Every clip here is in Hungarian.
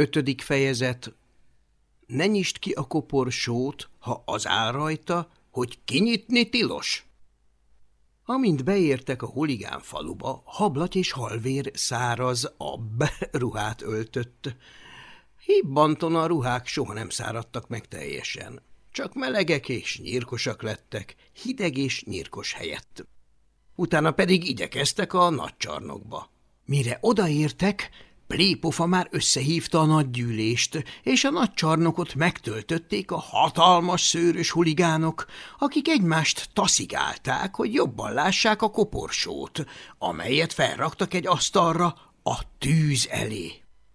Ötödik fejezet Ne nyisd ki a koporsót, ha az áll rajta, hogy kinyitni tilos. Amint beértek a huligán faluba, hablat és halvér száraz abb ruhát öltött. Hibbanton a ruhák soha nem száradtak meg teljesen. Csak melegek és nyírkosak lettek, hideg és nyírkos helyett. Utána pedig igyekeztek a nagy csarnokba. Mire odaértek, Plépofa már összehívta a nagygyűlést, és a nagy csarnokot megtöltötték a hatalmas szőrös huligánok, akik egymást taszigálták, hogy jobban lássák a koporsót, amelyet felraktak egy asztalra a tűz elé.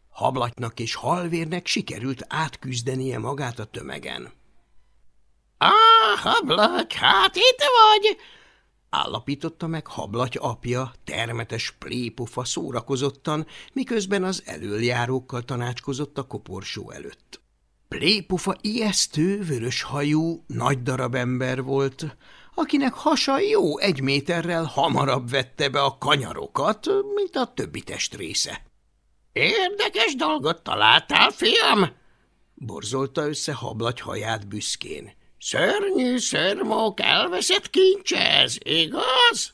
Hablatnak és halvérnek sikerült átküzdenie magát a tömegen. – Á, hablat, hát itt vagy! Állapította meg hablaty apja, termetes plépofa szórakozottan, miközben az elöljárókkal tanácskozott a koporsó előtt. Plépofa ijesztő, vörös hajú, nagy darab ember volt, akinek hasa jó egy méterrel hamarabb vette be a kanyarokat, mint a többi testrésze. – Érdekes dolgot találtál, fiam! – borzolta össze hablagy haját büszkén. Szörnyű szörmók elveszett kincse ez, igaz?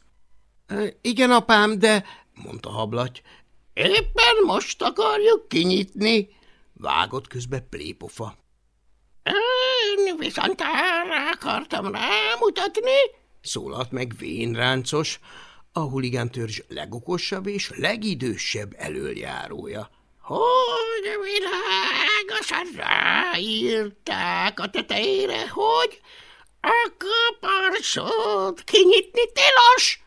– Igen, apám, de – mondta hablaty. – Éppen most akarjuk kinyitni – vágott közbe plépofa. – Én viszont erre akartam rámutatni – szólalt meg vénráncos, a huligántörzs legokosabb és legidősebb elöljárója – hogy világosan ráírták a tetejére, hogy a kaparsót kinyitni tilos.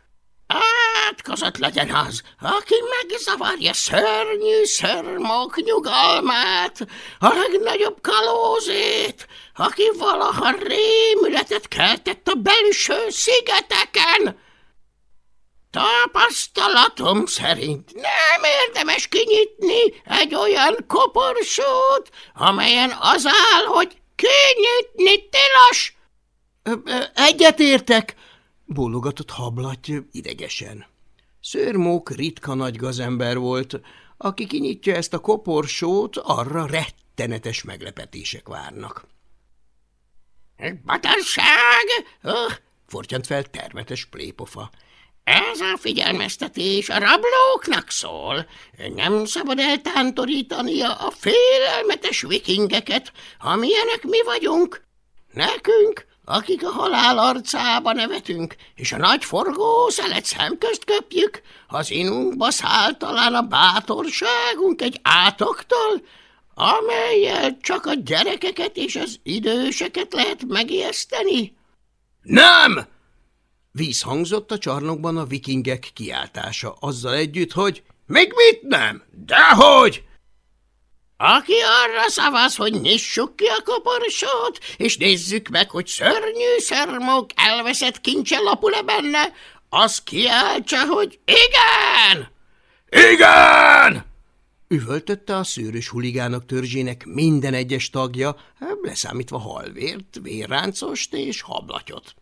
Átkozott legyen az, aki megzavarja szörnyű szörmok nyugalmát, a legnagyobb kalózét, aki valaha rémületet keltett a belső szigeteken, Tapasztalatom szerint nem érdemes kinyitni egy olyan koporsót, amelyen az áll, hogy kinyitni tilos. – Egyetértek! – bólogatott hablaty idegesen. Szőrmók ritka nagy gazember volt, aki kinyitja ezt a koporsót, arra rettenetes meglepetések várnak. – Batarság! Oh, – fortyant fel termetes plépofa. Ez a figyelmeztetés a rablóknak szól. Nem szabad eltántorítania a félelmetes vikingeket, amilyenek mi vagyunk. Nekünk, akik a halál arcába nevetünk, és a nagy forgó szelet szemközt köpjük, az inunkba száll talán a bátorságunk egy átoktól, amelyel csak a gyerekeket és az időseket lehet megijeszteni. – Nem! Vízhangzott a csarnokban a vikingek kiáltása, azzal együtt, hogy még mit nem? Dehogy! Aki arra szavaz, hogy nyissuk ki a koporsót, és nézzük meg, hogy szörnyű szermok elveszett kincse lapul-e benne, az kiáltsa, hogy igen! Igen! Üvöltötte a szőrös huligánok törzsének minden egyes tagja, leszámítva halvért, vérráncost és hablatyot.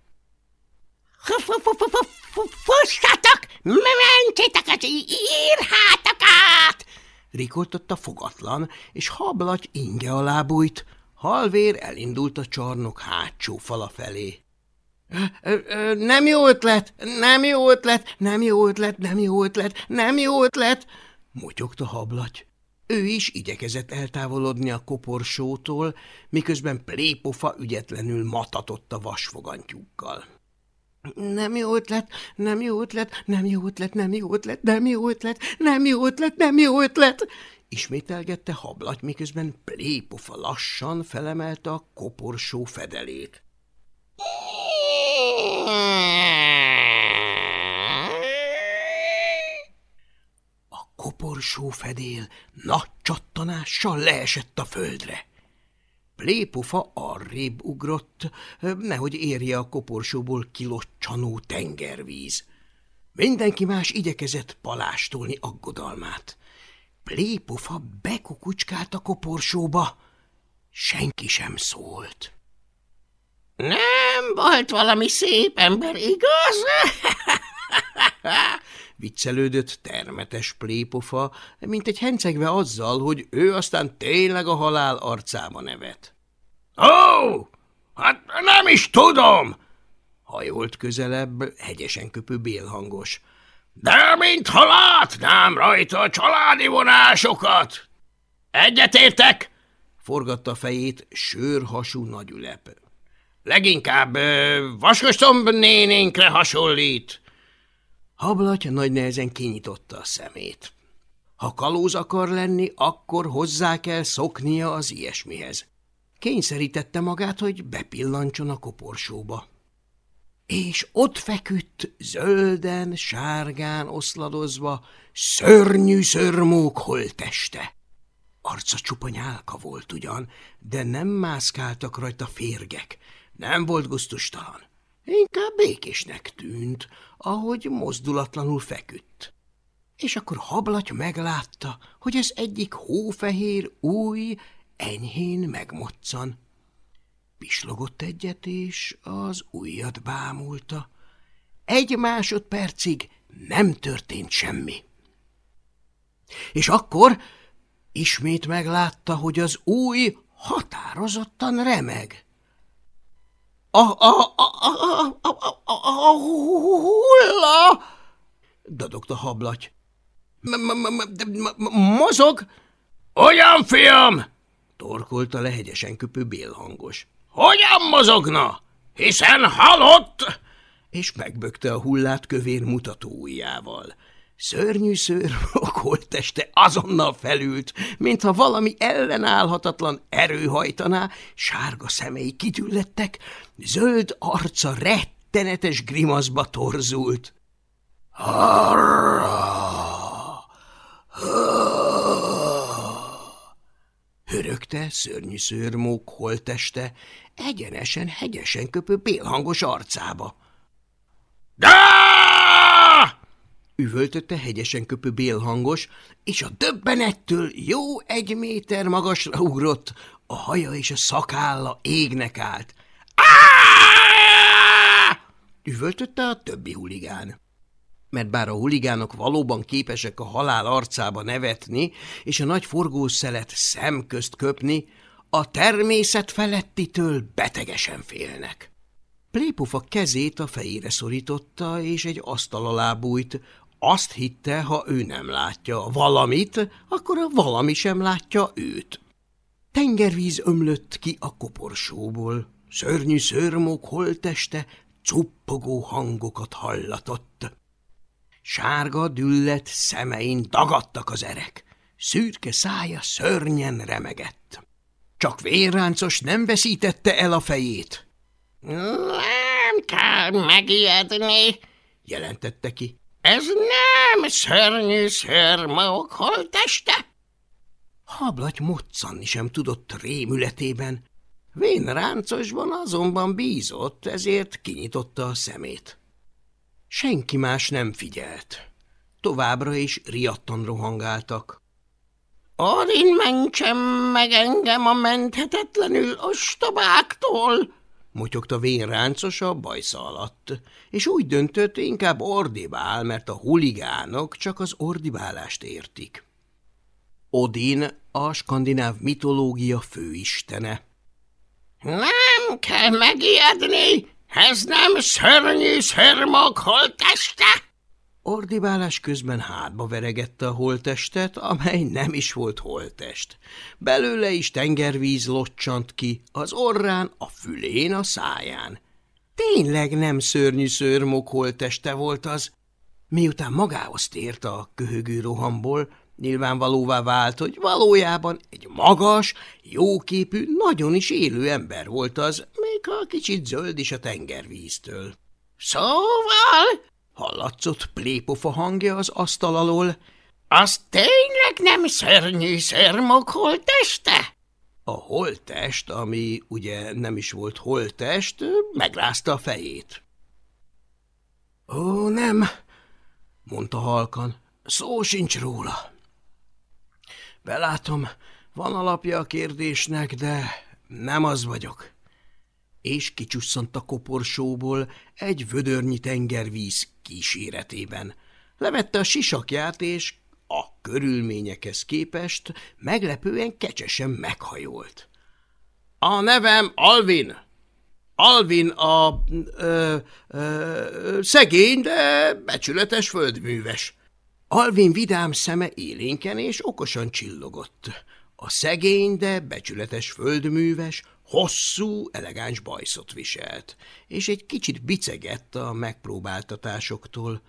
Fussatok! Mentsétek az írhátak Rikoltott a fogatlan, és hablaty inge alá bújt. Halvér elindult a csarnok hátsó fala felé. Nem jó ötlet, nem jó ötlet, nem jó ötlet, nem jó ötlet, nem jó ötlet, motyogta hablaty. Ő is igyekezett eltávolodni a koporsótól, miközben plépofa ügyetlenül matatott a vasfogantyúkkal. Nem jó ötlet, nem jó ötlet, nem jó ötlet, nem jó ötlet, nem jó ötlet, nem jó ötlet, nem jó ötlet. Ismételgette hablaty, miközben plépofa lassan felemelte a koporsó fedelét. A koporsó fedél nagy csattanással leesett a földre. Plépofa arrébb ugrott, nehogy érje a koporsóból kilocsanó tengervíz. Mindenki más igyekezett palástolni aggodalmát. Plépofa bekukucskált a koporsóba, senki sem szólt. Nem volt valami szép ember, igaz? viccelődött termetes plépofa, mint egy hencegve azzal, hogy ő aztán tényleg a halál arcába nevet. – Ó, hát nem is tudom! – hajolt közelebb, hegyesen köpő bélhangos. – De mintha látnám rajta a családi vonásokat! – Egyetértek! – forgatta a fejét sörhasú nagyülep. – Leginkább vaskostomb nénénkre hasonlít. Hablaty nagy nehezen kinyitotta a szemét. Ha kalóz akar lenni, akkor hozzá kell szoknia az ilyesmihez. Kényszerítette magát, hogy bepillantson a koporsóba. És ott feküdt, zölden, sárgán oszladozva, szörnyű szörmók holteste. Arca csupa nyálka volt ugyan, de nem mászkáltak rajta férgek, nem volt guztustalan. Inkább békésnek tűnt, ahogy mozdulatlanul feküdt. És akkor hablaty meglátta, hogy ez egyik hófehér új enyhén megmoccan. Pislogott egyet, és az ujjat bámulta. Egy másodpercig nem történt semmi. És akkor ismét meglátta, hogy az új határozottan remeg. A, a, a, a, a, a, a hulla! dadogta hablaty. Mozog? Olyan, fiam? torkolta lehegyesen köpő bélhangos. Hogyan mozogna? Hiszen halott! És megbökte a hullát kövér mutatóujjával. Szörnyű szőr teste azonnal felült, mintha valami ellenállhatatlan erő hajtaná, sárga szemei kitüllettek, zöld arca rettenetes grimaszba torzult. Hörögte szörnyű szőrmók holteste, egyenesen, hegyesen köpő bélhangos arcába. – De! Üvöltötte hegyesen köpő bélhangos, és a döbbenettől jó egy méter magasra ugrott, a haja és a szakálla égnek állt. üvöltötte a többi huligán. Mert bár a huligánok valóban képesek a halál arcába nevetni, és a nagy forgószelet szemközt köpni, a természet felettitől betegesen félnek. Plépufa kezét a fejére szorította, és egy asztal alá bújt, azt hitte, ha ő nem látja valamit, akkor a valami sem látja őt. Tengervíz ömlött ki a koporsóból, szörnyű szörmok holteste cuppogó hangokat hallatott. Sárga düllet szemein dagadtak az erek, szürke szája szörnyen remegett. Csak vérráncos nem veszítette el a fejét. – Nem kell megijedni – jelentette ki. Ez nem szörnyű szörmók holteste? Hablaty moccanni sem tudott rémületében. Vén ráncosban azonban bízott, ezért kinyitotta a szemét. Senki más nem figyelt. Továbbra is riadtan rohangáltak. – Arin mentsem meg engem a menthetetlenül ostobáktól! Motyogta vénráncos a bajsza alatt, és úgy döntött, inkább ordibál, mert a huligánok csak az ordibálást értik. Odin a skandináv mitológia főistene. Nem kell megijedni, ez nem szörnyű szörmok holteste! Ordibálás közben hátba veregette a holtestet, amely nem is volt holtest. Belőle is tengervíz locsant ki, az orrán, a fülén, a száján. Tényleg nem szörnyű szörmok holteste volt az. Miután magához tért a köhögő rohamból, nyilvánvalóvá vált, hogy valójában egy magas, jóképű, nagyon is élő ember volt az, még ha kicsit zöld is a tengervíztől. – Szóval Hallatszott plépofa hangja az asztal alól. Az tényleg nem szörnyű szörmok holteste? A holtest, ami ugye nem is volt holtest, megrázta a fejét. Ó, nem, mondta halkan, szó sincs róla. Belátom, van alapja a kérdésnek, de nem az vagyok és kicsusszant a koporsóból egy vödörnyi tengervíz kíséretében. Levette a sisakját, és a körülményekhez képest meglepően kecsesen meghajolt. A nevem Alvin. Alvin a ö, ö, szegény, de becsületes földműves. Alvin vidám szeme élénken és okosan csillogott. A szegény, de becsületes földműves hosszú, elegáns bajszot viselt, és egy kicsit bicegett a megpróbáltatásoktól.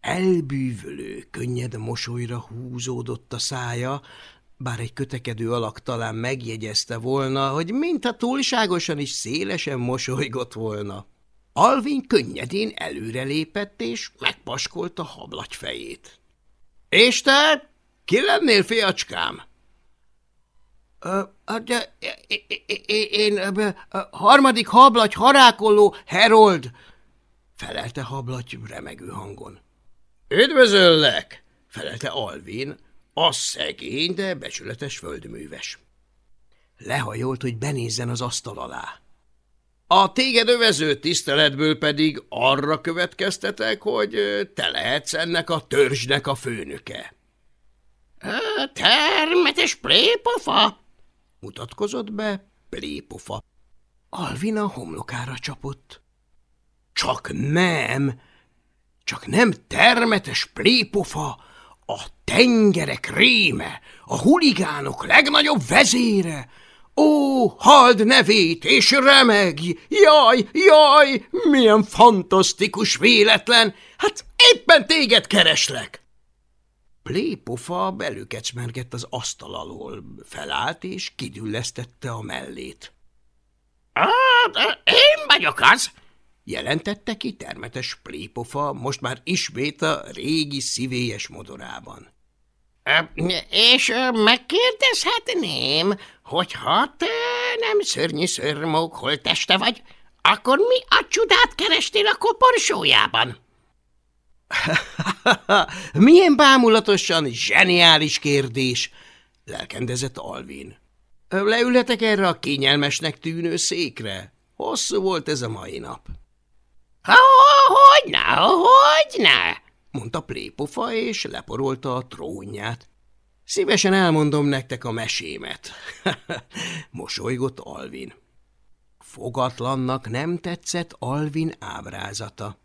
Elbűvölő, könnyed mosolyra húzódott a szája, bár egy kötekedő alak talán megjegyezte volna, hogy mintha túlságosan is szélesen mosolygott volna. Alvin könnyedén előrelépett, és megpaskolta hablagy fejét. – És te? Ki lennél, fiacskám? – De én harmadik hablagy harákoló Herold – felelte hablagy remegő hangon. – Üdvözöllek! – felelte Alvin, a szegény, de becsületes földműves. Lehajolt, hogy benézzen az asztal alá. A téged övező tiszteletből pedig arra következtetek, hogy te lehetsz ennek a törzsnek a főnöke. – Termetes plépofa! – mutatkozott be plépofa. Alvina homlokára csapott. – Csak nem! Csak nem termetes plépofa, a tengerek réme, a huligánok legnagyobb vezére. Ó, hald nevét, és remegj! Jaj, jaj, milyen fantasztikus véletlen! Hát éppen téged kereslek! Plépofa belükecmergett az asztal alól, felállt és kidüllesztette a mellét. – Én vagyok az! jelentette ki termetes plépofa, most már ismét a régi szívélyes modorában. – És megkérdezhetném, hogy ha te nem szörnyű szörmók holteste vagy, akkor mi a csodát kerestél a koporsójában? – Milyen bámulatosan zseniális kérdés! – lelkendezett Alvin. – Leülhetek erre a kényelmesnek tűnő székre? Hosszú volt ez a mai nap. – Hogyne, hogyne, mondta Plépofa, és leporolta a trónját. Szívesen elmondom nektek a mesémet, mosolygott Alvin. Fogatlannak nem tetszett Alvin ábrázata.